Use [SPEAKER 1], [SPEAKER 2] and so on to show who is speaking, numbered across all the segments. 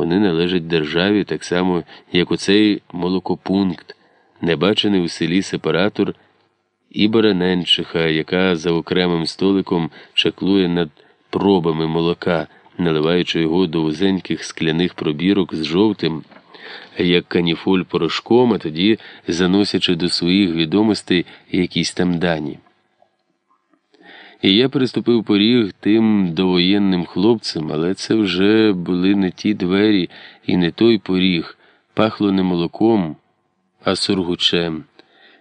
[SPEAKER 1] Вони належать державі так само, як оцей молокопункт, небачений у селі сепаратор і Бараненчиха, яка за окремим столиком чаклує над пробами молока, наливаючи його до вузеньких скляних пробірок з жовтим, як каніфоль порошком, а тоді заносячи до своїх відомостей якісь там дані. І я переступив поріг тим довоєнним хлопцям, але це вже були не ті двері і не той поріг, пахло не молоком, а сургучем,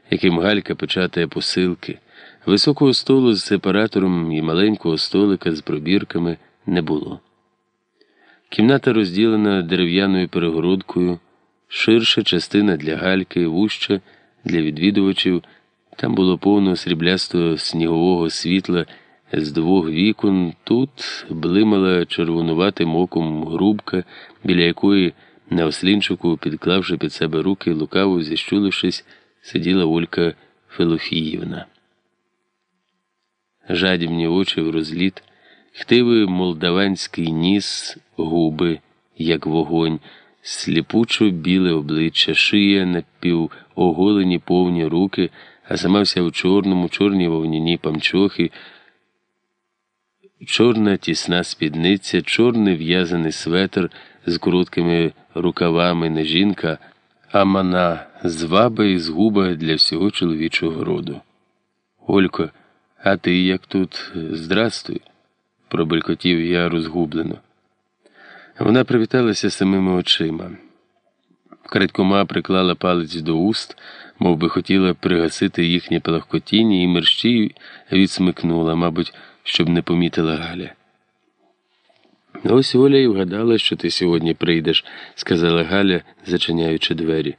[SPEAKER 1] яким Галька печатає посилки. Високого столу з сепаратором і маленького столика з пробірками не було. Кімната розділена дерев'яною перегородкою, ширша частина для гальки, вуща для відвідувачів. Там було повно сріблястого снігового світла з двох вікон. Тут блимала червонуватим оком грубка, біля якої на ослінчику, підклавши під себе руки, лукаво зіщулившись, сиділа Олька Филофіївна. Жадібні очі в розліт, хтивий молдаванський ніс, губи, як вогонь, сліпучо біле обличчя, шия напівоголені повні руки а сама вся в чорному, чорній вовняні памчохи, чорна тісна спідниця, чорний в'язаний светр з короткими рукавами не жінка, а мана зваба і згуба для всього чоловічого роду. Олько, а ти як тут здрастуй, пробелькотів я розгублено. Вона привіталася самими очима. Крадькома приклала палець до уст, мов би хотіла пригасити їхнє палахкотіння і мерщій відсмикнула, мабуть, щоб не помітила Галя. Ось Оля і вгадала, що ти сьогодні прийдеш, сказала Галя, зачиняючи двері.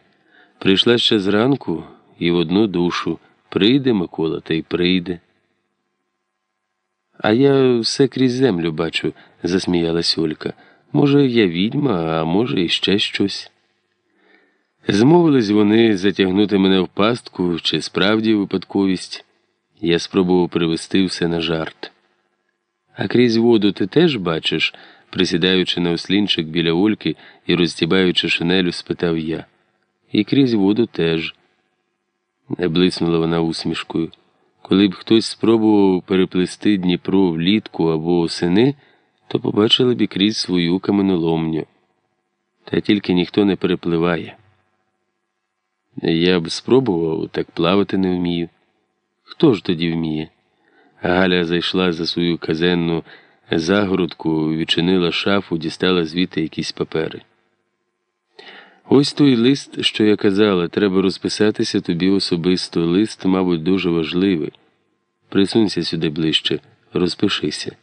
[SPEAKER 1] Прийшла ще зранку і в одну душу. Прийде Микола, та й прийде. А я все крізь землю бачу, засміялась Олька. Може, я відьма, а може, іще щось. Змовились вони затягнути мене в пастку чи справді випадковість. Я спробував привести все на жарт. А крізь воду ти теж бачиш, присідаючи на ослінчик біля Ольки і розтібаючи шинелю, спитав я. І крізь воду теж. Не блиснула вона усмішкою. Коли б хтось спробував переплести Дніпро влітку або осени, то побачили б і крізь свою каменоломню. Та тільки ніхто не перепливає. Я б спробував, так плавати не вмію. Хто ж тоді вміє? Галя зайшла за свою казенну загородку, відчинила шафу, дістала звідти якісь папери. Ось той лист, що я казала, треба розписатися тобі особисто. Лист, мабуть, дуже важливий. Присунься сюди ближче, розпишися.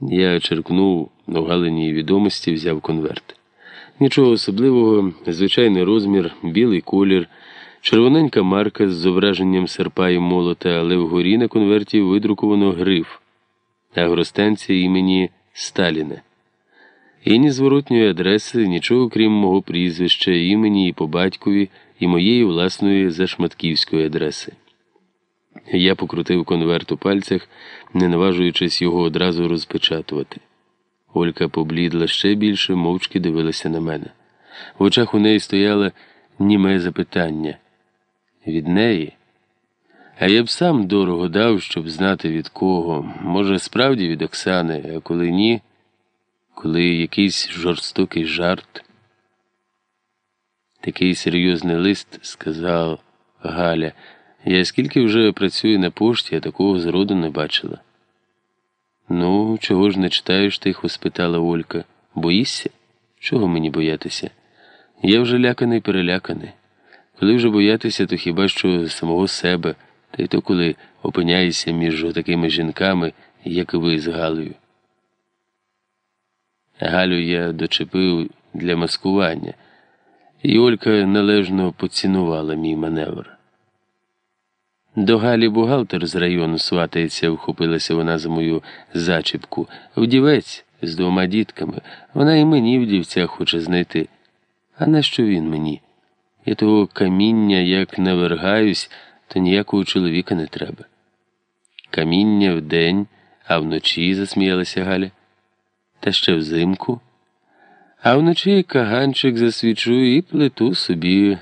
[SPEAKER 1] Я черкнув у Галиній відомості, взяв конверт. Нічого особливого, звичайний розмір, білий колір, червоненька марка з зображенням серпа і молота, але вгорі на конверті видруковано гриф, агростанція імені Сталіна. І ні зворотньої адреси, нічого крім мого прізвища, імені і по батькові, і моєї власної зашматківської адреси. Я покрутив конверт у пальцях, не наважуючись його одразу розпечатувати. Олька поблідла ще більше, мовчки дивилася на мене. В очах у неї стояло німе запитання. Від неї? А я б сам дорого дав, щоб знати від кого. Може, справді від Оксани, а коли ні, коли якийсь жорстокий жарт. Такий серйозний лист, сказав Галя. Я скільки вже працюю на пошті, а такого зроду не бачила. Ну, чого ж не читаєш? тихо спитала Олька. Боїшся? Чого мені боятися? Я вже ляканий переляканий. Коли вже боятися, то хіба що самого себе, та й то коли опиняєшся між такими жінками, як ви з Галею. Галю я дочепив для маскування, і Олька належно поцінувала мій маневр. До Галі бухгалтер з району сватається, вхопилася вона за мою зачіпку. Вдівець з двома дітками. Вона і мені вдівця хоче знайти. А нащо він мені? Я того каміння, як навергаюсь, то ніякого чоловіка не треба. Каміння вдень, а вночі, засміялася Галя. Та ще взимку. А вночі каганчик засвічу і плету собі